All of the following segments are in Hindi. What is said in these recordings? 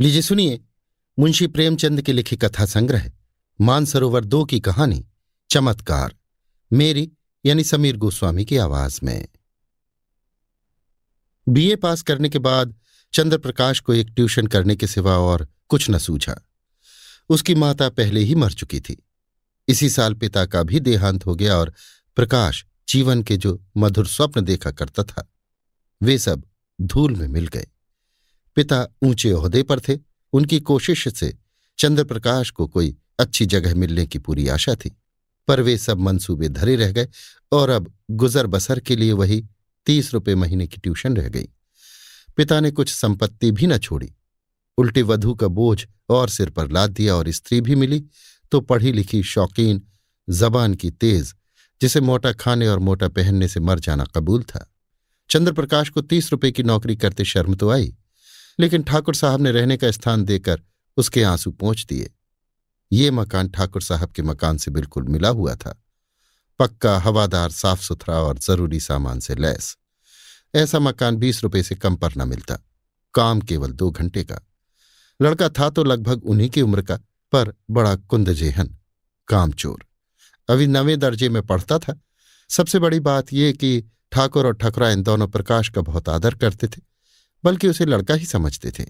लीजिए सुनिए, मुंशी प्रेमचंद की लिखी कथा संग्रह, मानसरोवर दो की कहानी, चमत्कार, मेरी यानी समीर गोस्वामी की आवाज़ में। बीए पास करने के बाद चंद्र प्रकाश को एक ट्यूशन करने के सिवा और कुछ न सूझा। उसकी माता पहले ही मर चुकी थी। इसी साल पिता का भी देहांत हो गया और प्रकाश जीवन के जो मधुर स्वप्न देखा करता था, वे सब धूल में मिल गए। पिता ऊँचे ओहदे पर थे। उनकी कोशिश से चंद्र प्रकाश को कोई अच्छी जगह मिलने की पूरी आशा थी, पर वे सब मंसूबे धरे रह गए और अब गुजर बसर के लिए वही तीस रुपये महीने की ट्यूशन रह गई। पिता ने कुछ संपत्ति भी न छोड़ी। उल्टी वधु का बोझ और सिर पर लाद दिया और स्त्री भी मिली तो पढ़ी लिखी शौकीन जबान की तेज, जिसे मोटा खाने और मोटा पहनने से मर जाना कबूल था। चंद्रप्रकाश को तीस रुपए की नौकरी करते शर्म तो आई। लेकिन ठाकुर साहब ने रहने का स्थान देकर उसके आँसू पहुँच दिए। ये मकान ठाकुर साहब के मकान से बिल्कुल मिला हुआ था। पक्का, हवादार साफ़ सुथरा और ज़रूरी सामान से लैस। ऐसा मकान बीस रुपए से कम पर न मिलता। काम केवल दो घंटे का। लड़का था तो लगभग उन्हीं की उम्र का, पर बड़ा कुंदजेहन, कामचोर। अभी नवे दर्जे में पढ़ता था। सबसे बड़ी बात यह कि ठाकुर और ठकुरा इन दोनों प्रकाश का बहुत आदर करते थे। बल्कि उसे लड़का ही समझते थे।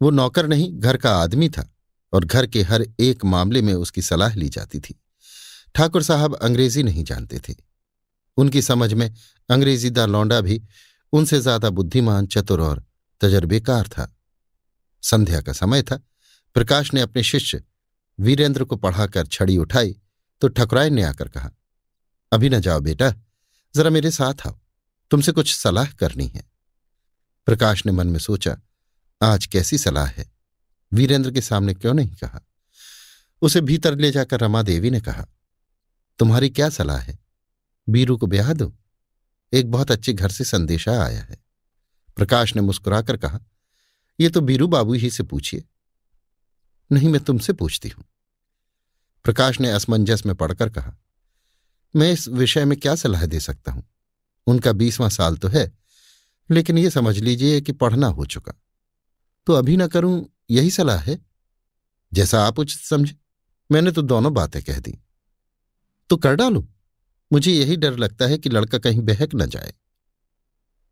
वो नौकर नहीं, घर का आदमी था और घर के हर एक मामले में उसकी सलाह ली जाती थी। ठाकुर साहब अंग्रेज़ी नहीं जानते थे। उनकी समझ में अंग्रेज़ी दा लौंडा भी उनसे ज़्यादा बुद्धिमान, चतुर और तजर्बेकार था। संध्या का समय था। प्रकाश ने अपने शिष्य वीरेंद्र को पढ़ाकर छड़ी उठाई तो ठकुराय ने आकर कहा, अभी न जाओ बेटा, जरा मेरे साथ आओ। तुमसे कुछ सलाह करनी है। प्रकाश ने मन में सोचा, आज कैसी सलाह है? वीरेंद्र के सामने क्यों नहीं कहा? उसे भीतर ले जाकर रमा देवी ने कहा, तुम्हारी क्या सलाह है? बीरू को ब्याह दो। एक बहुत अच्छे घर से संदेशा आया है। प्रकाश ने मुस्कुराकर कहा यह तो बीरू बाबू ही से पूछिए। नहीं, मैं तुमसे पूछती हूँ। प्रकाश ने असमंजस में पढ़कर कहा, मैं इस विषय में क्या सलाह दे सकता हूँ? उनका बीसवां साल तो है लेकिन ये समझ लीजिए कि पढ़ना हो चुका। तो अभी ना करूँ यही सलाह है? जैसा आप उचित समझे। मैंने तो दोनों बातें कह दी। तो कर डालू? मुझे यही डर लगता है कि लड़का कहीं बहक न जाए।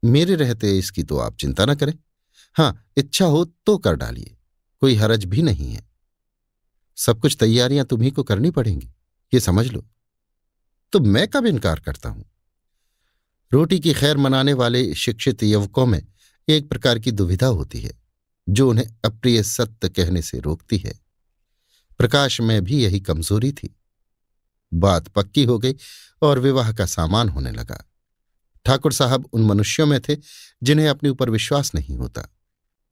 मेरे रहते इसकी तो आप चिंता ना करें। हाँ, इच्छा हो तो कर डालिए। कोई हरज भी नहीं है। सब कुछ तैयारियाँ तुम्ही को करनी पड़ेंगी। ये समझ लो। तो मैं कब इनकार करता हूँ? रोटी की खैर मनाने वाले शिक्षित युवकों में एक प्रकार की दुविधा होती है, जो उन्हें अप्रिय सत्य कहने से रोकती है। प्रकाश में भी यही कमज़ोरी थी। बात पक्की हो गई और विवाह का सामान होने लगा। ठाकुर साहब उन मनुष्यों में थे, जिन्हें अपने ऊपर विश्वास नहीं होता।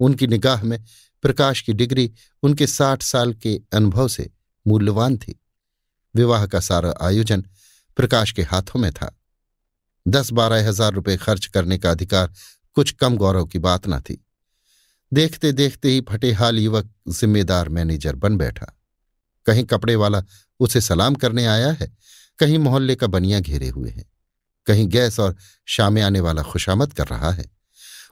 उनकी निगाह में प्रकाश की डिग्री उनके साठ साल के अनुभव से मूल्यवान थी। विवाह का सारा आयोजन प्रकाश के हाथों में था। दस बारह हज़ार रुपये खर्च करने का अधिकार कुछ कम गौरव की बात न थी। देखते देखते ही फटेहाल युवक जिम्मेदार मैनेजर बन बैठा। कहीं कपड़े वाला उसे सलाम करने आया है, कहीं मोहल्ले का बनिया घेरे हुए है, कहीं गैस और शामे आने वाला खुशामद कर रहा है।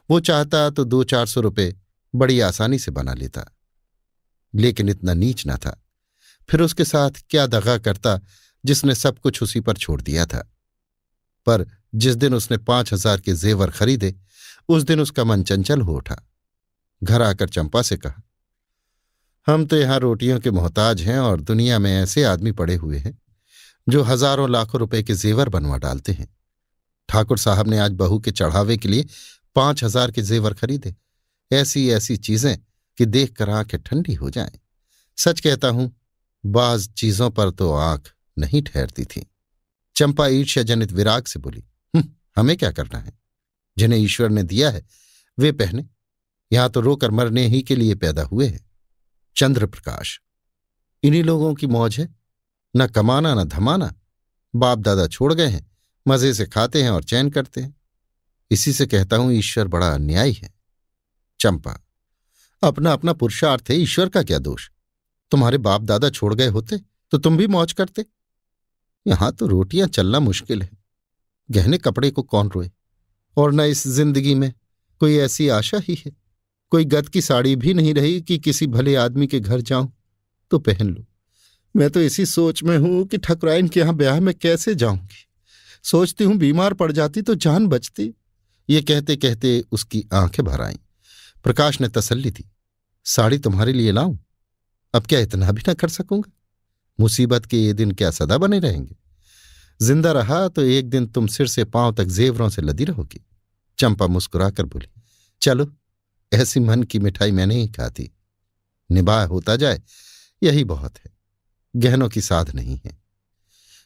वो चाहता तो दो चार सौ रुपये बड़ी आसानी से बना लेता, लेकिन इतना नीच न था। फिर उसके साथ क्या दगा करता जिसने सब कुछ उसी पर छोड़ दिया था। पर जिस दिन उसने पाँच हज़ार के जेवर खरीदे, उस दिन उसका मन चंचल हो उठा। घर आकर चंपा से कहा, हम तो यहाँ रोटियों के मोहताज हैं और दुनिया में ऐसे आदमी पड़े हुए हैं, जो हज़ारों लाखों रुपए के जेवर बनवा डालते हैं। ठाकुर साहब ने आज बहू के चढ़ावे के लिए पाँच हज़ार के जेवर खरीदे। ऐसी ऐसी चीज़ें कि देखकर आँखें ठंडी हो जाएँ। सच कहता हूँ, बाज चीज़ों पर तो आँख नहीं ठहरती थी। चंपा ईर्ष्या जनित विराग से बोली हमें क्या करना है? जिन्हें ईश्वर ने दिया है, वे पहने। यहाँ तो रोकर मरने ही के लिए पैदा हुए हैं। चंद्र प्रकाश इन्हीं लोगों की मौज है। न कमाना, न धमाना। बाप दादा छोड़ गए हैं, मज़े से खाते हैं और चैन करते हैं। इसी से कहता हूँ, ईश्वर बड़ा अन्यायी है। चंपा। अपना अपना पुरुषार्थ है, ईश्वर का क्या दोष? तुम्हारे बाप दादा छोड़ गए होते तो तुम भी मौज करते। यहाँ तो रोटियाँ चलना मुश्किल है। गहने कपड़े को कौन रोए? और न इस ज़िंदगी में कोई ऐसी आशा ही है? कोई गत की साड़ी भी नहीं रही कि किसी भले आदमी के घर जाऊँ? तो पहन लूँ। मैं तो इसी सोच में हूँ कि ठकुराइन के यहाँ ब्याह में कैसे जाऊँगी। सोचती हूँ बीमार पड़ जाती तो जान बचती। ये कहते कहते उसकी आँखें भर आईं। प्रकाश ने तसल्ली दी। साड़ी तुम्हारे लिए लाऊं? अब क्या इतना भी ना कर सकूँगा? मुसीबत के ये दिन क्या सदा बने रहेंगे? ज़िंदा रहा तो एक दिन तुम सिर से पाँव तक जेवरों से लदी रहोगी। चंपा मुस्कुराकर बोली, चलो, ऐसी मन की मिठाई मैंने ही खाती निबाह होता जाए, यही बहुत है, गहनों की साध नहीं है।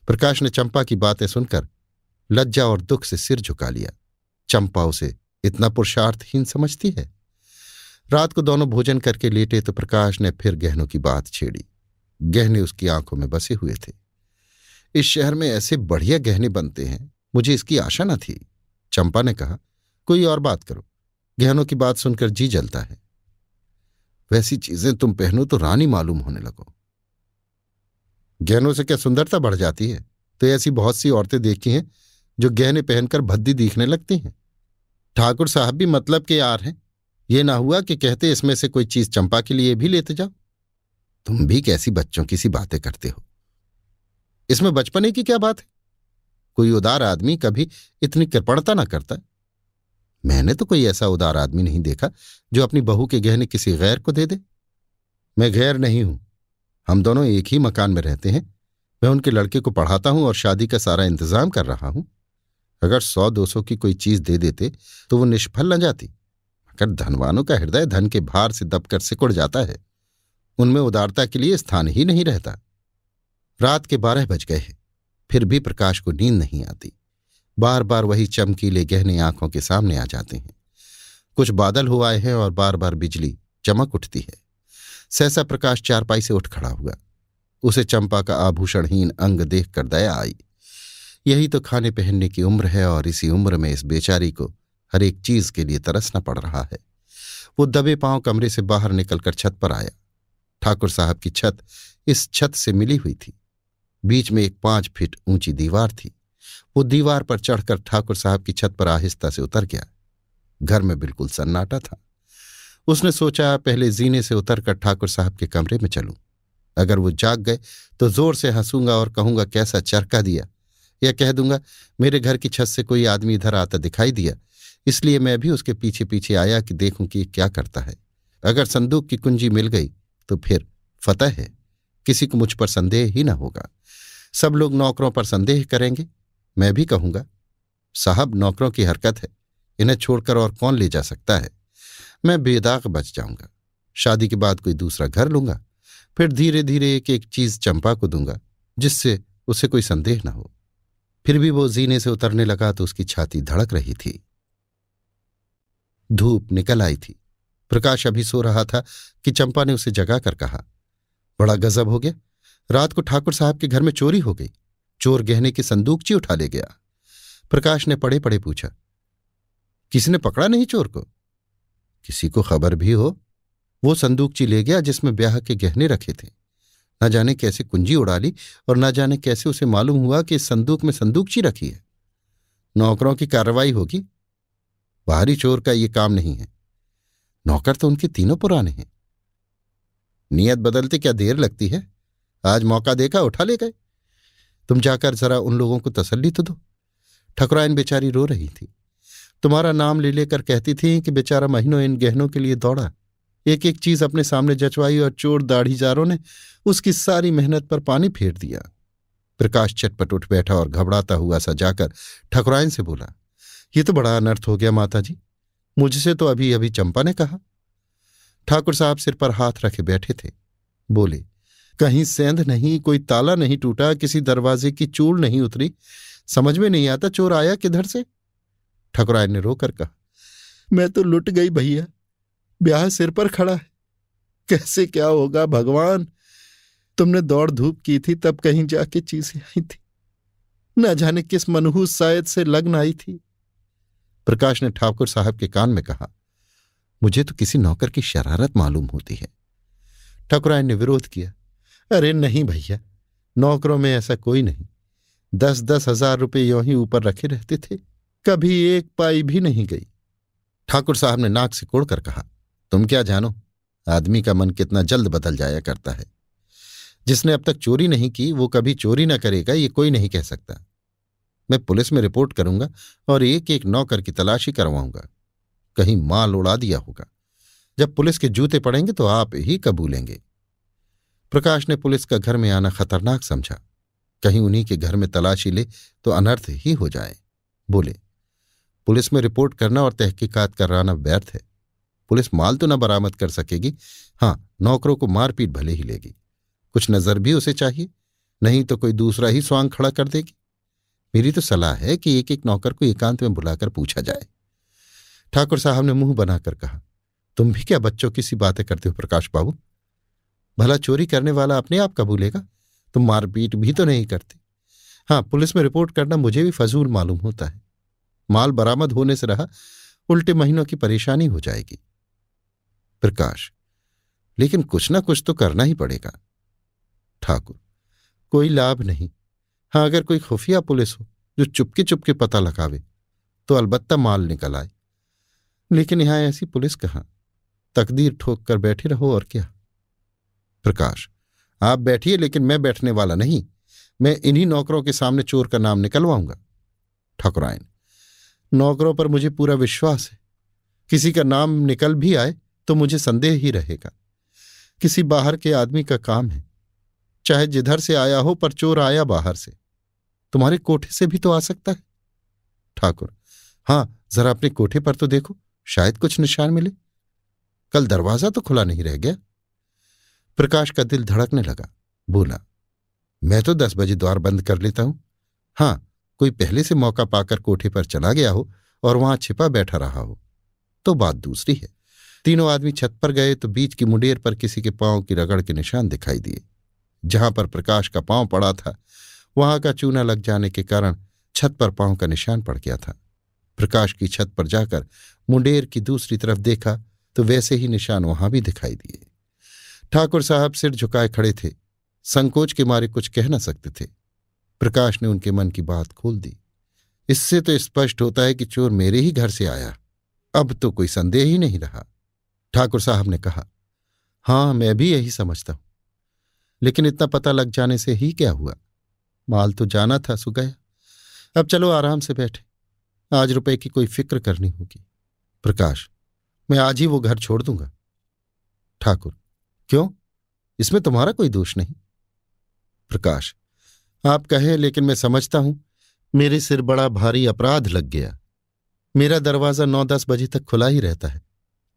प्रकाश ने चंपा की बातें सुनकर लज्जा और दुख से सिर झुका लिया। चंपा उसे इतना पुरुषार्थहीन समझती है। रात को दोनों भोजन करके लेटे तो प्रकाश ने फिर गहनों की बात छेड़ी। गहने उसकी आँखों में बसे हुए थे। इस शहर में ऐसे बढ़िया गहने बनते हैं। मुझे इसकी आशा न थी। चंपा ने कहा, कोई और बात करो। गहनों की बात सुनकर जी जलता है। वैसी चीज़ें तुम पहनो तो रानी मालूम होने लगो। गहनों से क्या सुंदरता बढ़ जाती है? तो ऐसी बहुत सी औरतें देखी हैं, जो गहने पहनकर भद्दी दिखने लगती हैं। ठाकुर साहब भी मतलब के यार हैं। ये ना हुआ कि कहते इसमें से कोई चीज़ चंपा के लिए भी लेते जाओ। तुम भी कैसी बच्चों की सी बातें करते हो। इसमें बचपने की क्या बात है? कोई उदार आदमी कभी इतनी कृपणता ना करता। मैंने तो कोई ऐसा उदार आदमी नहीं देखा जो अपनी बहू के गहने किसी गैर को दे दे। मैं गैर नहीं हूँ। हम दोनों एक ही मकान में रहते हैं। मैं उनके लड़के को पढ़ाता हूँ और शादी का सारा इंतज़ाम कर रहा हूँ। अगर सौ दो सौ की कोई चीज़ दे देते तो वो निष्फल न जाती। मगर धनवानों का हृदय धन के भार से दबकर सिकुड़ जाता है, उनमें उदारता के लिए स्थान ही नहीं रहता। रात के बारह बज गए हैं। फिर भी प्रकाश को नींद नहीं आती। बार बार वही चमकीले गहने आँखों के सामने आ जाते हैं। कुछ बादल हो आए हैं और बार बार बिजली चमक उठती है। सहसा प्रकाश चारपाई से उठ खड़ा हुआ। उसे चंपा का आभूषणहीन अंग देखकर दया आई। यही तो खाने पहनने की उम्र है और इसी उम्र में इस बेचारी को हर एक चीज़ के लिए तरसना पड़ रहा है। वो दबे पाँव कमरे से बाहर निकलकर छत पर आया। ठाकुर साहब की छत इस छत से मिली हुई थी। बीच में एक पाँच फीट ऊँची दीवार थी। वो दीवार पर चढ़कर ठाकुर साहब की छत पर आहिस्ता से उतर गया। घर में बिल्कुल सन्नाटा था। उसने सोचा, पहले जीने से उतरकर ठाकुर साहब के कमरे में चलूँ। अगर वो जाग गए तो ज़ोर से हंसूँगा और कहूँगा, कैसा चरका दिया। या कह दूँगा, मेरे घर की छत से कोई आदमी इधर आता दिखाई दिया। इसलिए मैं भी उसके पीछे पीछे आया कि देखूँ कि क्या करता है। अगर संदूक की कुंजी मिल गई तो फिर फतह है। किसी को मुझ पर संदेह ही ना होगा। सब लोग नौकरों पर संदेह करेंगे। मैं भी कहूँगा, साहब, नौकरों की हरकत है। इन्हें छोड़कर और कौन ले जा सकता है? मैं बेदाग बच जाऊँगा। शादी के बाद कोई दूसरा घर लूँगा। फिर धीरे धीरे एक एक चीज़ चंपा को दूँगा, जिससे उसे कोई संदेह न हो। फिर भी वो जीने से उतरने लगा तो उसकी छाती धड़क रही थी। धूप निकल आई थी। प्रकाश अभी सो रहा था कि चंपा ने उसे जगाकर कहा, बड़ा गजब हो गया। रात को ठाकुर साहब के घर में चोरी हो गई। चोर गहने की संदूकची उठा ले गया। प्रकाश ने पड़े पड़े पूछा, किसी ने पकड़ा नहीं चोर को? किसी को खबर भी हो। वो संदूकची ले गया जिसमें ब्याह के गहने रखे थे। न जाने कैसे कुंजी उड़ा ली और न जाने कैसे उसे मालूम हुआ कि इस संदूक में संदूकची रखी है। नौकरों की कार्रवाई होगी। बाहरी चोर का ये काम नहीं है। नौकर तो उनके तीनों पुराने हैं। नियत बदलते क्या देर लगती है? आज मौका देखा, उठा ले गए। तुम जाकर जरा उन लोगों को तसल्ली तो दो। ठकुराइन बेचारी रो रही थी। तुम्हारा नाम ले लेकर कहती थी कि बेचारा महीनों इन गहनों के लिए दौड़ा। एक एक चीज़ अपने सामने जचवाई और चोर दाढ़ीजारों ने उसकी सारी मेहनत पर पानी फेर दिया। प्रकाश चटपट उठ बैठा और घबराता हुआ सा जाकर ठकुराइन से बोला, ये तो बड़ा अनर्थ हो गया माता जी मुझसे तो अभी अभी चंपा ने कहा। ठाकुर साहब सिर पर हाथ रखे बैठे थे। बोले कहीं सेंध नहीं, कोई ताला नहीं टूटा, किसी दरवाजे की चूड़ नहीं उतरी। समझ में नहीं आता चोर आया किधर से? ठकुराय ने रोकर कहा, मैं तो लुट गई भैया, ब्याह सिर पर खड़ा है। कैसे क्या होगा भगवान? तुमने दौड़ धूप की थी, तब कहीं जाके चीज़ें आई थी। न जाने किस मनहूस शायद से लग्न आई थी। प्रकाश ने ठाकुर साहब के कान में कहा, मुझे तो किसी नौकर की शरारत मालूम होती है। ठकुराय ने विरोध किया अरे नहीं भैया, नौकरों में ऐसा कोई नहीं। दस दस हज़ार रुपये यों ही ऊपर रखे रहते थे, कभी एक पाई भी नहीं गई। ठाकुर साहब ने नाक से कोड़कर कहा, तुम क्या जानो, आदमी का मन कितना जल्द बदल जाया करता है। जिसने अब तक चोरी नहीं की, वो कभी चोरी ना करेगा, ये कोई नहीं कह सकता। मैं पुलिस में रिपोर्ट करूँगा और एक एक नौकर की तलाशी करवाऊँगा। कहीं माल उड़ा दिया होगा। जब पुलिस के जूते पड़ेंगे तो आप ही कबूलेंगे। प्रकाश ने पुलिस का घर में आना खतरनाक समझा। कहीं उन्हीं के घर में तलाशी ले तो अनर्थ ही हो जाए, बोले। पुलिस में रिपोर्ट करना और तहकीकात कराना व्यर्थ है। पुलिस माल तो न बरामद कर सकेगी। हाँ नौकरों को मारपीट भले ही लेगी। कुछ नज़र भी उसे चाहिए, नहीं तो कोई दूसरा ही स्वांग खड़ा कर देगी। मेरी तो सलाह है कि एक एक नौकर को एकांत में बुलाकर पूछा जाए। ठाकुर साहब ने मुँह बनाकर कहा, तुम भी क्या बच्चों की सी बातें करते हो प्रकाश बाबू? भला चोरी करने वाला अपने आप कबूलेगा तुम मारपीट भी तो नहीं करते। हाँ पुलिस में रिपोर्ट करना मुझे भी फजूल मालूम होता है। माल बरामद होने से रहा, उल्टे महीनों की परेशानी हो जाएगी। प्रकाश, लेकिन कुछ ना कुछ तो करना ही पड़ेगा। ठाकुर, कोई लाभ नहीं। हाँ अगर कोई खुफिया पुलिस हो, जो चुपके चुपके पता लगावे तो अलबत्ता माल निकल आए। लेकिन यहाँ ऐसी पुलिस कहाँ? तकदीर ठोक कर बैठे रहो और क्या? प्रकाश। आप बैठिए, लेकिन मैं बैठने वाला नहीं। मैं इन्हीं नौकरों के सामने चोर का नाम निकलवाऊँगा। ठाकुरायन, नौकरों पर मुझे पूरा विश्वास है। किसी का नाम निकल भी आए तो मुझे संदेह ही रहेगा। किसी बाहर के आदमी का काम है। चाहे जिधर से आया हो, पर चोर आया बाहर से। तुम्हारे कोठे से भी तो आ सकता है। ठाकुर, हाँ, जरा अपने कोठे पर तो देखो, शायद कुछ निशान मिले। कल दरवाज़ा तो खुला नहीं रह गया। प्रकाश का दिल धड़कने लगा। बोला, मैं तो दस बजे द्वार बंद कर लेता हूँ। हाँ, कोई पहले से मौका पाकर कोठे पर चला गया हो और वहाँ छिपा बैठा रहा हो। तो बात दूसरी है। तीनों आदमी छत पर गए तो बीच की मुंडेर पर किसी के पाँव की रगड़ के निशान दिखाई दिए। जहाँ पर प्रकाश का पाँव पड़ा था, वहाँ का चूना लग जाने के कारण छत पर पाँव का निशान पड़ गया था। प्रकाश की छत पर जाकर मुंडेर की दूसरी तरफ़ देखा तो वैसे ही निशान वहाँ भी दिखाई दिए। ठाकुर साहब सिर झुकाए खड़े थे। संकोच के मारे कुछ कह न सकते थे। प्रकाश ने उनके मन की बात खोल दी। इससे तो स्पष्ट होता है कि चोर मेरे ही घर से आया। अब तो कोई संदेह ही नहीं रहा। ठाकुर साहब ने कहा, हाँ, मैं भी यही समझता हूँ। लेकिन इतना पता लग जाने से ही क्या हुआ? माल तो जाना था सु गया अब चलो आराम से बैठे। आज रुपए की कोई फ़िक्र करनी होगी। प्रकाश, मैं आज ही वो घर छोड़ दूँगा। ठाकुर क्यों? इसमें तुम्हारा कोई दोष नहीं। प्रकाश, आप कहें, लेकिन मैं समझता हूँ, मेरे सिर बड़ा भारी अपराध लग गया। मेरा दरवाज़ा नौ दस बजे तक खुला ही रहता है।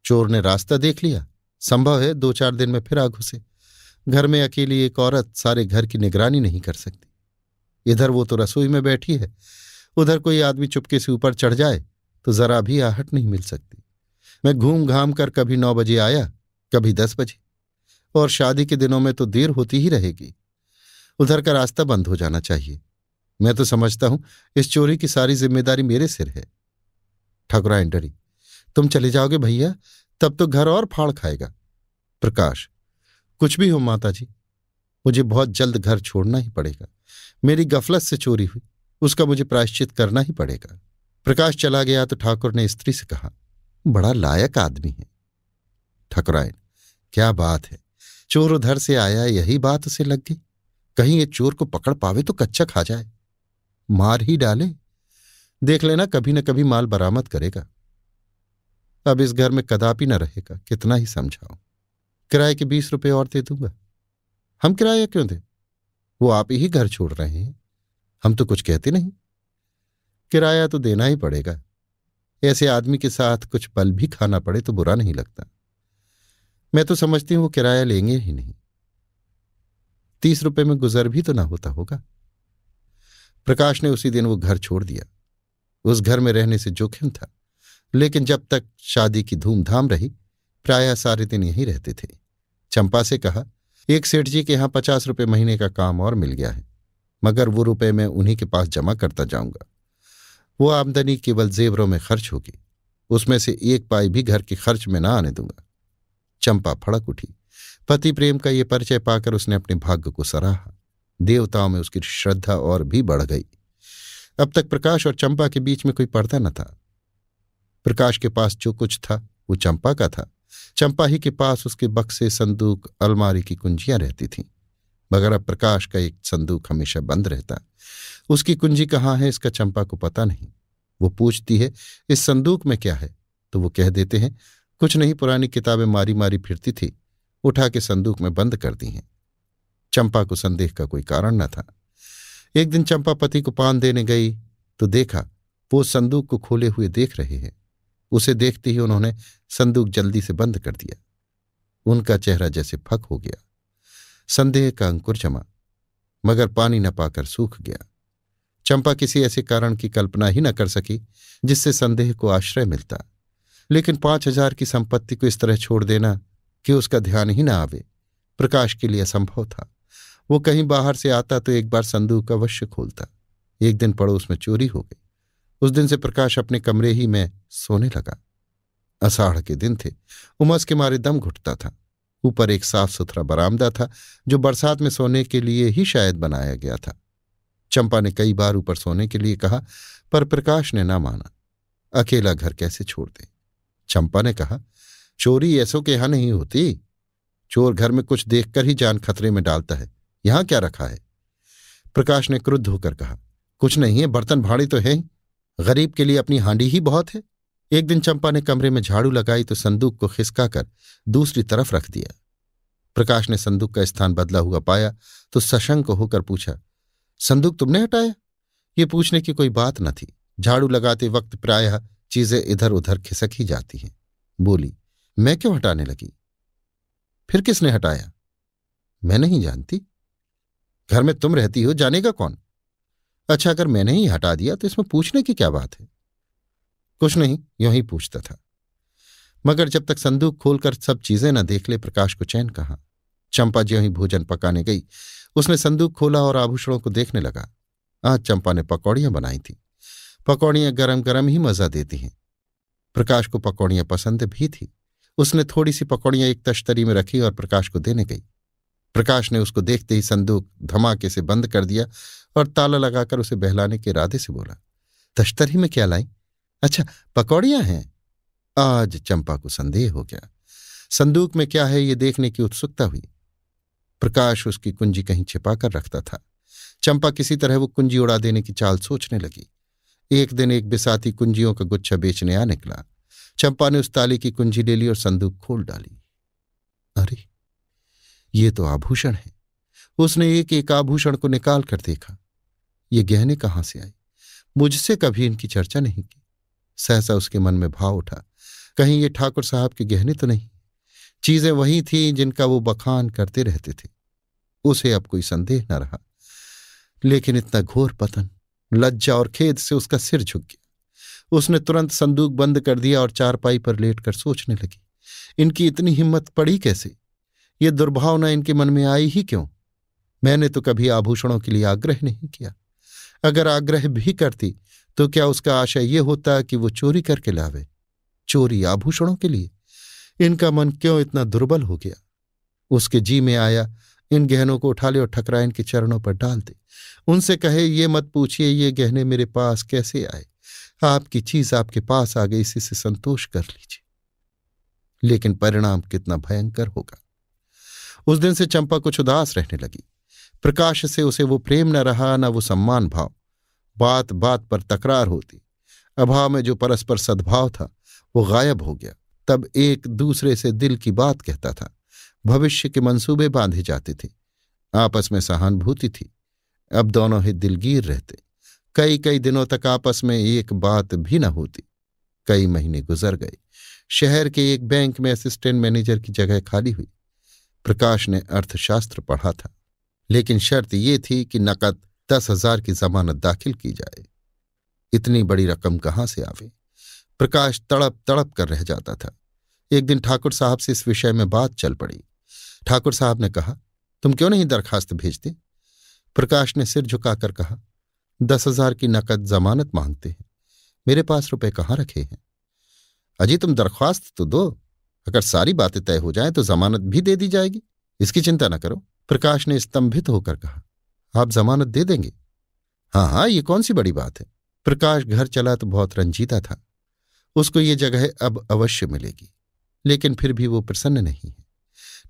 चोर ने रास्ता देख लिया। संभव है दो चार दिन में फिर आ घुसे। घर में अकेली एक औरत सारे घर की निगरानी नहीं कर सकती। इधर वो तो रसोई में बैठी है। उधर कोई आदमी चुपके से ऊपर चढ़ जाए तो जरा भी आहट नहीं मिल सकती। मैं घूम घाम कर कभी नौ बजे आया, कभी दस बजे। और शादी के दिनों में तो देर होती ही रहेगी। उधर का रास्ता बंद हो जाना चाहिए। मैं तो समझता हूँ, इस चोरी की सारी ज़िम्मेदारी मेरे सिर है। ठकुराइन डरी। तुम चले जाओगे भैया, तब तो घर और फाड़ खाएगा। प्रकाश, कुछ भी हो माता जी मुझे बहुत जल्द घर छोड़ना ही पड़ेगा। मेरी गफलत से चोरी हुई, उसका मुझे प्रायश्चित करना ही पड़ेगा। प्रकाश चला गया तो ठाकुर ने स्त्री से कहा, बड़ा लायक आदमी है। ठकुरायन, क्या बात है? चोर उधर से आया, यही बात उसे लग गई। कहीं ये चोर को पकड़ पावे तो कच्चा खा जाए। मार ही डाले। देख लेना, कभी न कभी माल बरामद करेगा। अब इस घर में कदापि न रहेगा, कितना ही समझाओ किराए के बीस रुपए और दे दूँगा। हम किराया क्यों दे? वो आप ही घर छोड़ रहे हैं। हम तो कुछ कहते नहीं। किराया तो देना ही पड़ेगा। ऐसे आदमी के साथ कुछ पल भी खाना पड़े तो बुरा नहीं लगता। मैं तो समझती हूँ वो किराया लेंगे ही नहीं। तीस रुपए में गुजर भी तो ना होता होगा। प्रकाश ने उसी दिन वो घर छोड़ दिया। उस घर में रहने से जोखिम था, लेकिन जब तक शादी की धूमधाम रही, प्राय सारे दिन यहीं रहते थे। चंपा से कहा, एक सेठ जी के यहाँ पचास रुपए महीने का काम और मिल गया है, मगर वो रुपए मैं उन्हीं के पास जमा करता जाऊँगा। वो आमदनी केवल जेवरों में खर्च होगी, उसमें से एक पाई भी घर के खर्च में ना आने दूँगा। चंपा फड़क उठी। पति प्रेम का ये परिचय पाकर उसने अपने भाग्य को सराहा। देवताओं में उसकी श्रद्धा और भी बढ़ गई। अब तक प्रकाश और चंपा के बीच में कोई पर्दा न था। प्रकाश के पास जो कुछ था, वो चंपा का था। चंपा ही के पास उसके बक्से संदूक, अलमारी की कुंजियाँ रहती थीं। मगर अब प्रकाश का एक संदूक हमेशा बंद रहता। उसकी कुंजी कहाँ है, इसका चंपा को पता नहीं। वो पूछती है, इस संदूक में क्या है? तो वो कह देते हैं कुछ नहीं पुरानी किताबें मारी मारी फिरती थी, उठा के संदूक में बंद कर दी हैं। चंपा को संदेह का कोई कारण न था। एक दिन चंपा पति को पान देने गई तो देखा, वो संदूक को खोले हुए देख रहे हैं। उसे देखते ही उन्होंने संदूक जल्दी से बंद कर दिया। उनका चेहरा जैसे फक हो गया। संदेह का अंकुर जमा, मगर पानी न पाकर सूख गया। चंपा किसी ऐसे कारण की कल्पना ही न कर सकी, जिससे संदेह को आश्रय मिलता। लेकिन पाँच हज़ार की संपत्ति को इस तरह छोड़ देना कि उसका ध्यान ही ना आवे। प्रकाश के लिए असंभव था। वो कहीं बाहर से आता तो एक बार संदूक अवश्य खोलता। एक दिन पड़ोस में चोरी हो गई। उस दिन से प्रकाश अपने कमरे ही में सोने लगा। अषाढ़ के दिन थे। उमस के मारे दम घुटता था। ऊपर एक साफ़ सुथरा बरामदा था, जो बरसात में सोने के लिए ही शायद बनाया गया था। चंपा ने कई बार ऊपर सोने के लिए कहा, पर प्रकाश ने ना माना। अकेला घर कैसे छोड़ दे? चंपा ने कहा, चोरी ऐसो के यहाँ नहीं होती। चोर घर में कुछ देखकर ही जान खतरे में डालता है। यहाँ क्या रखा है? प्रकाश ने क्रुद्ध होकर कहा, कुछ नहीं है, बर्तन भाड़ी तो है गरीब के लिए अपनी हांडी ही बहुत है। एक दिन चंपा ने कमरे में झाड़ू लगाई तो संदूक को खिसका कर दूसरी तरफ़ रख दिया। प्रकाश ने संदूक का स्थान बदला हुआ पाया तो सशंक होकर पूछा, संदूक तुमने हटाया? ये पूछने की कोई बात न थी। झाड़ू लगाते वक्त प्रायः चीज़ें इधर उधर खिसक ही जाती हैं। बोली, मैं क्यों हटाने लगी? फिर किसने हटाया? मैं नहीं जानती। घर में तुम रहती हो, जानेगा कौन? अच्छा अगर मैंने ही हटा दिया तो इसमें पूछने की क्या बात है? कुछ नहीं, यूँ ही पूछता था। मगर जब तक संदूक खोलकर सब चीज़ें न देख ले, प्रकाश को चैन कहा। चंपा ज्यों ही भोजन पकाने गई, उसने संदूक खोला और आभूषणों को देखने लगा। आज चंपा ने पकौड़ियाँ बनाई थी। पकौड़ियाँ गरम गरम ही मज़ा देती हैं। प्रकाश को पकौड़ियाँ पसंद भी थी। उसने थोड़ी सी पकौड़ियाँ एक तश्तरी में रखी और प्रकाश को देने गई। प्रकाश ने उसको देखते ही संदूक धमाके से बंद कर दिया और ताला लगाकर उसे बहलाने के इरादे से बोला, तश्तरी में क्या लाई? अच्छा पकौड़ियाँ हैं। आज चंपा को संदेह हो गया। संदूक में क्या है ये देखने की उत्सुकता हुई। प्रकाश उसकी कुंजी कहीं छिपा कर रखता था। चंपा किसी तरह वो कुंजी उड़ा देने की चाल सोचने लगी। एक दिन एक बिसाती कुंजियों का गुच्छा बेचने आ निकला। चंपा ने उस ताली की कुंजी ले ली और संदूक खोल डाली। अरे, ये तो आभूषण है। उसने एक एक आभूषण को निकाल कर देखा। ये गहने कहाँ से आए? मुझसे कभी इनकी चर्चा नहीं की। सहसा उसके मन में भाव उठा। कहीं ये ठाकुर साहब के गहने तो नहीं। चीज़ें वही थी जिनका वो बखान करते रहते थे। उसे अब कोई संदेह न रहा। लेकिन इतना घोर पतन लज्जा और खेद से उसका सिर झुक गया। उसने तुरंत संदूक बंद कर दिया और चारपाई पर लेटकर सोचने लगी, इनकी इतनी हिम्मत पड़ी कैसे? ये दुर्भावना इनके मन में आई ही क्यों? मैंने तो कभी आभूषणों के लिए आग्रह नहीं किया। अगर आग्रह भी करती तो क्या उसका आशय ये होता कि वो चोरी करके लावे? चोरी आभूषणों के लिए? इनका मन क्यों इतना दुर्बल हो गया? उसके जी में आया इन गहनों को उठा ले और ठकरा इनके चरणों पर डाल दे। उनसे कहे, ये मत पूछिए, ये गहने मेरे पास कैसे आए? आपकी चीज़ आपके पास आ गई, इसी से संतोष कर लीजिए। लेकिन परिणाम कितना भयंकर होगा। उस दिन से चंपा कुछ उदास रहने लगी। प्रकाश से उसे वो प्रेम न रहा, न वो सम्मान भाव। बात बात पर तकरार होती। अभाव में जो परस्पर सद्भाव था, वो गायब हो गया। तब एक दूसरे से दिल की बात कहता था। भविष्य के मंसूबे बांधे जाते थे। आपस में सहानुभूति थी। अब दोनों ही दिलगीर रहते। कई कई दिनों तक आपस में एक बात भी न होती। कई महीने गुजर गए। शहर के एक बैंक में असिस्टेंट मैनेजर की जगह खाली हुई। प्रकाश ने अर्थशास्त्र पढ़ा था। लेकिन शर्त ये थी कि नकद दस हज़ार की जमानत दाखिल की जाए। इतनी बड़ी रकम कहाँ से आवे? प्रकाश तड़प तड़प कर रह जाता था। एक दिन ठाकुर साहब से इस विषय में बात चल पड़ी। ठाकुर साहब ने कहा, तुम क्यों नहीं दरखास्त भेजते? प्रकाश ने सिर झुकाकर कहा, दस हज़ार की नकद जमानत मांगते हैं। मेरे पास रुपए कहाँ रखे हैं? अजी, तुम दरख्वास्त तो दो। अगर सारी बातें तय हो जाए तो जमानत भी दे दी जाएगी। इसकी चिंता न करो। प्रकाश ने स्तंभित होकर कहा, आप जमानत दे देंगे? हाँ हाँ ये कौन सी बड़ी बात है? प्रकाश घर चला तो बहुत रंजीता था। उसको ये जगह अब अवश्य मिलेगी, लेकिन फिर भी वो प्रसन्न नहीं है।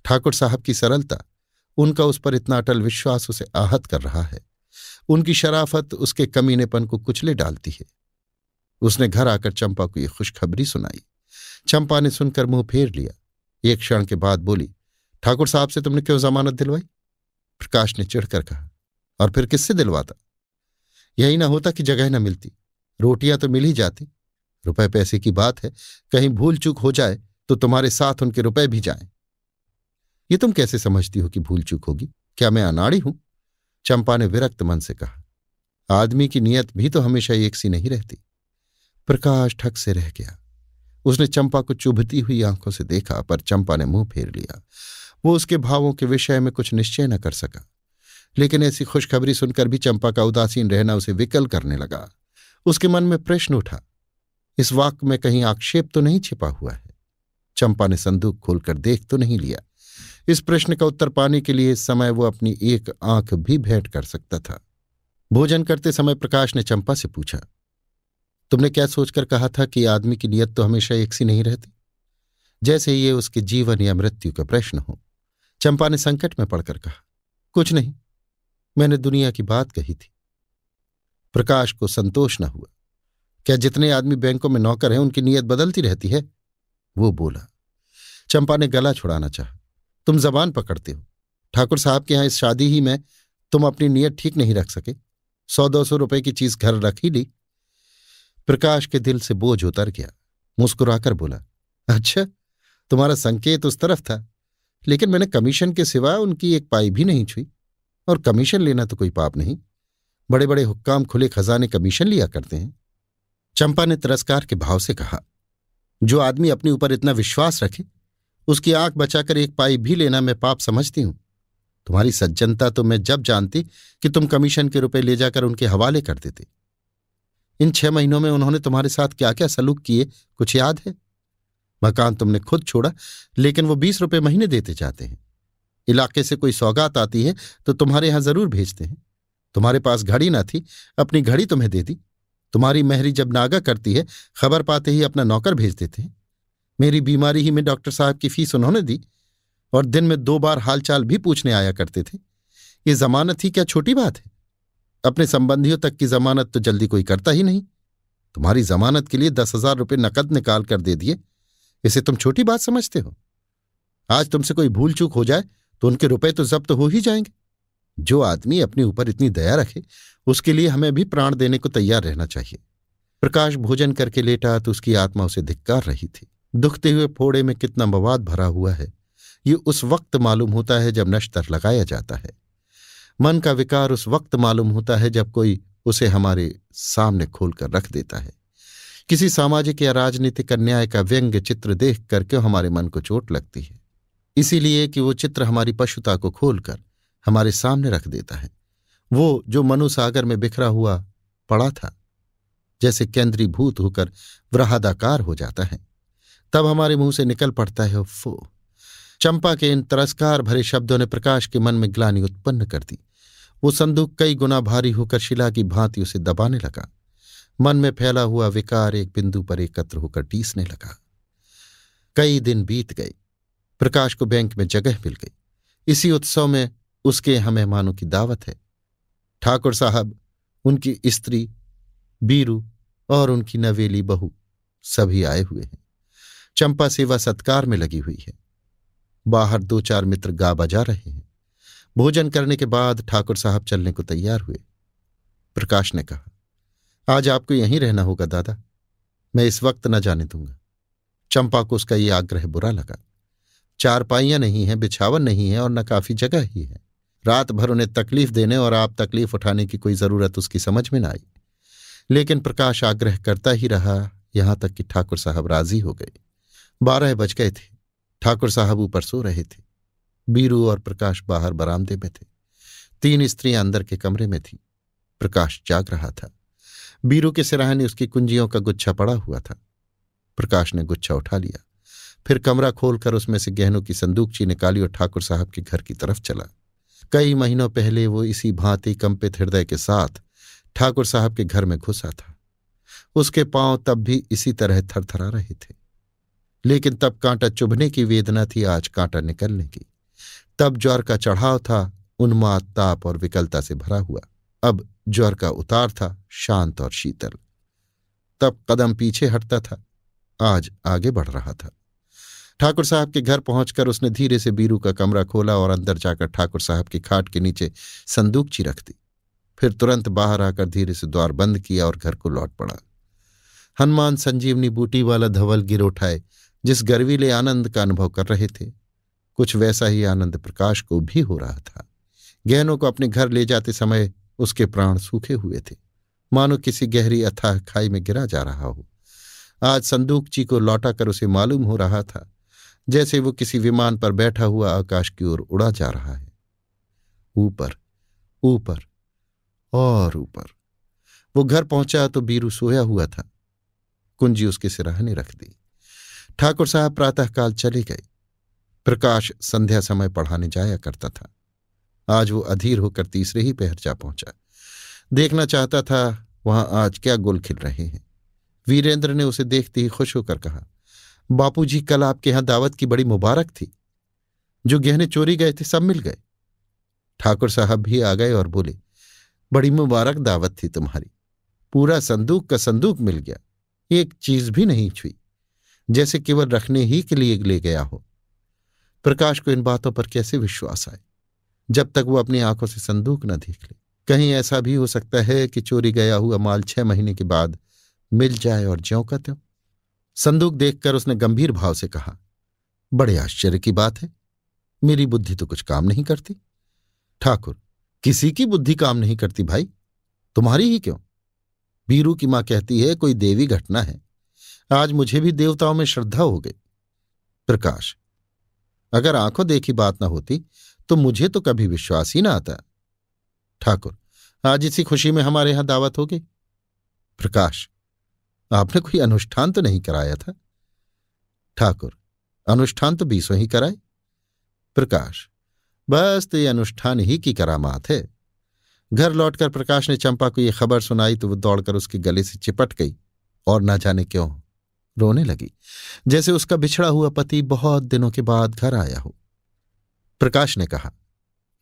ठाकुर साहब की सरलता, उनका उस पर इतना अटल विश्वास उसे आहत कर रहा है। उनकी शराफत, उसके कमीनेपन को कुचले डालती है। उसने घर आकर चंपा को यह खुशखबरी सुनाई। चंपा ने सुनकर मुँह फेर लिया। एक क्षण के बाद बोली, ठाकुर साहब से तुमने क्यों जमानत दिलवाई? प्रकाश ने चिढ़कर कहा, और फिर किससे दिलवाता? यही ना होता कि जगह न मिलती। रोटियाँ तो मिल ही जाती। रुपए पैसे की बात है। कहीं भूल चूक हो जाए तो तुम्हारे साथ उनके रुपए भी जाएँ। ये तुम कैसे समझती हो कि भूल चूक होगी? क्या मैं अनाड़ी हूँ? चंपा ने विरक्त मन से कहा, आदमी की नियत भी तो हमेशा एक सी नहीं रहती। प्रकाश ठक से रह गया। उसने चंपा को चुभती हुई आँखों से देखा, पर चंपा ने मुँह फेर लिया। वो उसके भावों के विषय में कुछ निश्चय न कर सका। लेकिन ऐसी खुशखबरी सुनकर भी चंपा का उदासीन रहना उसे विकल करने लगा। उसके मन में प्रश्न उठा, इस वाक्य में कहीं आक्षेप तो नहीं छिपा हुआ है? चंपा ने संदूक खोलकर देख तो नहीं लिया। इस प्रश्न का उत्तर पाने के लिए इस समय वो अपनी एक आँख भी भेंट कर सकता था। भोजन करते समय प्रकाश ने चंपा से पूछा, तुमने क्या सोचकर कहा था कि आदमी की नियत तो हमेशा एक सी नहीं रहती? जैसे ये उसके जीवन या मृत्यु का प्रश्न हो। चंपा ने संकट में पड़कर कहा, कुछ नहीं, मैंने दुनिया की बात कही थी। प्रकाश को संतोष न हुआ। क्या जितने आदमी बैंकों में नौकर हैं, उनकी नीयत बदलती रहती है? वो बोला। चंपा ने गला छुड़ाना चाहा। तुम जबान पकड़ते हो। ठाकुर साहब के यहाँ इस शादी ही में तुम अपनी नीयत ठीक नहीं रख सके। सौ दो सौ रुपए की चीज़ घर रख ही ली। प्रकाश के दिल से बोझ उतर गया। मुस्कुराकर बोला अच्छा तुम्हारा संकेत उस तरफ़ था, लेकिन मैंने कमीशन के सिवा उनकी एक पाई भी नहीं छुई। और कमीशन लेना तो कोई पाप नहीं। बड़े बड़े हुक्काम खुले खजाने कमीशन लिया करते हैं। चंपा ने तिरस्कार के भाव से कहा, जो आदमी अपने ऊपर इतना विश्वास रखे उसकी आँख बचाकर एक पाई भी लेना मैं पाप समझती हूँ। तुम्हारी सज्जनता तो मैं जब जानती कि तुम कमीशन के रुपए ले जाकर उनके हवाले कर देते। इन छह महीनों में उन्होंने तुम्हारे साथ क्या क्या सलूक किए, कुछ याद है? मकान तुमने खुद छोड़ा, लेकिन वो बीस रुपए महीने देते जाते हैं। इलाके से कोई सौगात आती है तो तुम्हारे यहाँ ज़रूर भेजते हैं। तुम्हारे पास घड़ी ना थी, अपनी घड़ी तुम्हें दे दी। तुम्हारी महरी जब नागा करती है, खबर पाते ही अपना नौकर भेज देते हैं। मेरी बीमारी ही में डॉक्टर साहब की फ़ीस उन्होंने दी और दिन में दो बार हालचाल भी पूछने आया करते थे। ये जमानत ही क्या छोटी बात है? अपने संबंधियों तक की जमानत तो जल्दी कोई करता ही नहीं। तुम्हारी जमानत के लिए दस हज़ार रुपये नकद निकाल कर दे दिए। इसे तुम छोटी बात समझते हो। आज तुमसे कोई भूल चूक हो जाए तो उनके रुपए तो जब्त हो ही जाएँगे। जो आदमी अपने ऊपर इतनी दया रखे, उसके लिए हमें भी प्राण देने को तैयार रहना चाहिए। प्रकाश भोजन करके लेटा तो उसकी आत्मा उसे धिक्कार रही थी। दुखते हुए फोड़े में कितना मवाद भरा हुआ है। ये उस वक्त मालूम होता है जब नश्तर लगाया जाता है। मन का विकार उस वक्त मालूम होता है जब कोई उसे हमारे सामने खोलकर रख देता है। किसी सामाजिक या राजनीतिक अन्याय का व्यंग्य चित्र देख कर क्यों हमारे मन को चोट लगती है? इसीलिए कि वो चित्र हमारी पशुता को खोलकर हमारे सामने रख देता है। वो जो मनुसागर में बिखरा हुआ पड़ा था, जैसे केंद्रीभूत होकर व्रहादाकार हो जाता है। तब हमारे मुँह से निकल पड़ता है फो चंपा के इन तरस्कार भरे शब्दों ने प्रकाश के मन में ग्लानी उत्पन्न कर दी। वो संदूक कई गुना भारी होकर शिला की भांति उसे दबाने लगा। मन में फैला हुआ विकार एक बिंदु पर एकत्र होकर टीसने लगा। कई दिन बीत गए। प्रकाश को बैंक में जगह मिल गई। इसी उत्सव में उसके यहाँ मेहमानों की दावत है। ठाकुर साहब, उनकी स्त्री, बीरू और उनकी नवेली बहू सभी आए हुए हैं। चंपा सेवा सत्कार में लगी हुई है। बाहर दो चार मित्र गा बजा रहे हैं। भोजन करने के बाद ठाकुर साहब चलने को तैयार हुए। प्रकाश ने कहा, आज आपको यहीं रहना होगा, दादा। मैं इस वक्त न जाने दूँगा। चंपा को उसका ये आग्रह बुरा लगा। चार चारपाइयाँ नहीं है, बिछावन नहीं है और न काफ़ी जगह ही है। रात भर उन्हें तकलीफ़ देने और आप तकलीफ़ उठाने की कोई ज़रूरत उसकी समझ में न आई। लेकिन प्रकाश आग्रह करता ही रहा, यहाँ तक कि ठाकुर साहब राज़ी हो गए। बारह बज गए थे। ठाकुर साहब ऊपर सो रहे थे। बीरू और प्रकाश बाहर बरामदे में थे। तीन स्त्रियाँ अंदर के कमरे में थी। प्रकाश जाग रहा था। बीरू के सिराहने उसकी कुंजियों का गुच्छा पड़ा हुआ था। प्रकाश ने गुच्छा उठा लिया। फिर कमरा खोलकर उसमें से गहनों की संदूकची निकाली और ठाकुर साहब के घर की तरफ़ चला। कई महीनों पहले वो इसी भांति कंपित हृदय के साथ ठाकुर साहब के घर में घुसा था। उसके पाँव तब भी इसी तरह थरथरा रहे थे। लेकिन तब कांटा चुभने की वेदना थी आज कांटा निकलने की। तब ज्वर का चढ़ाव था, उन्माद ताप और विकलता से भरा हुआ। अब ज्वर का उतार था, शांत और शीतल। तब कदम पीछे हटता था, आज आगे बढ़ रहा था। ठाकुर साहब के घर पहुंचकर उसने धीरे से बीरू का कमरा खोला और अंदर जाकर ठाकुर साहब की खाट के नीचे संदूकची रख दी। फिर तुरंत बाहर आकर धीरे से द्वार बंद किया और घर को लौट पड़ा। हनुमान संजीवनी बूटी वाला धवल गिर उठाए जिस गर्वीले आनंद का अनुभव कर रहे थे, कुछ वैसा ही आनंद प्रकाश को भी हो रहा था। गहनों को अपने घर ले जाते समय उसके प्राण सूखे हुए थे। मानो किसी गहरी अथाह खाई में गिरा जा रहा हो। आज संदूकची को लौटा कर उसे मालूम हो रहा था, जैसे वो किसी विमान पर बैठा हुआ आकाश की ओर उड़ा जा रहा है। ऊपर ऊपर, और ऊपर। वो घर पहुँचा तो बीरू सोया हुआ था। कुंजी उसके सिराहने रख दी। ठाकुर साहब प्रातःकाल चले गए प्रकाश संध्या समय पढ़ाने जाया करता था। आज वो अधीर होकर तीसरे ही पहर जा पहुँचा। देखना चाहता था, वहाँ आज क्या गुल खिल रहे हैं। वीरेंद्र ने उसे देखते ही खुश होकर कहा, बापूजी, कल आपके यहाँ दावत की बड़ी मुबारक थी। जो गहने चोरी गए थे, सब मिल गए। ठाकुर साहब भी आ गए और बोले, बड़ी मुबारक दावत थी तुम्हारी। पूरा संदूक का संदूक मिल गया। एक चीज़ भी नहीं छुई। जैसे केवल रखने ही के लिए ले गया हो। प्रकाश को इन बातों पर कैसे विश्वास आए? जब तक वो अपनी आँखों से संदूक न देख ले। कहीं ऐसा भी हो सकता है कि चोरी गया हुआ माल छह महीने के बाद मिल जाए और ज्यों का त्यों। संदूक देखकर उसने गंभीर भाव से कहा, बड़े आश्चर्य की बात है। मेरी बुद्धि तो कुछ काम नहीं करती। ठाकुर, किसी की बुद्धि काम नहीं करती भाई। तुम्हारी ही क्यों? बीरू की माँ कहती है, कोई देवी घटना है। आज मुझे भी देवताओं में श्रद्धा हो गई। प्रकाश, अगर आँखों देखी बात ना होती तो मुझे तो कभी विश्वास ही ना आता। ठाकुर, आज इसी खुशी में हमारे यहाँ दावत होगी। प्रकाश, आपने कोई अनुष्ठान तो नहीं कराया था? ठाकुर, अनुष्ठान तो बीसों ही कराए। प्रकाश, बस तो ये अनुष्ठान ही की करामात है। घर लौटकर प्रकाश ने चंपा को यह खबर सुनाई तो वो दौड़कर उसके गले से चिपट गई, और ना जाने क्यों। रोने लगी। जैसे उसका बिछड़ा हुआ पति बहुत दिनों के बाद घर आया हो। प्रकाश ने कहा,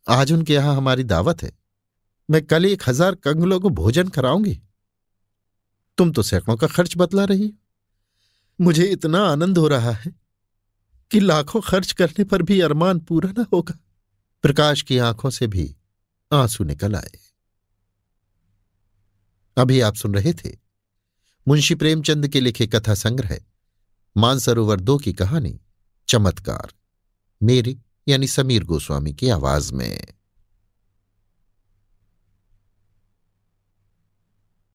आज उनके यहाँ हमारी दावत है। मैं कल एक हज़ार कंगलों को भोजन कराऊँगी। तुम तो सैकड़ों का खर्च बतला रही मुझे इतना आनंद हो रहा है कि लाखों खर्च करने पर भी अरमान पूरा ना होगा। प्रकाश की आँखों से भी आँसू निकल आए। अभी आप सुन रहे थे मुंशी प्रेमचंद के लिखे कथा संग्रह, मानसरोवर दो की कहानी, चमत्कार। मेरी यानी समीर गोस्वामी की आवाज़ में।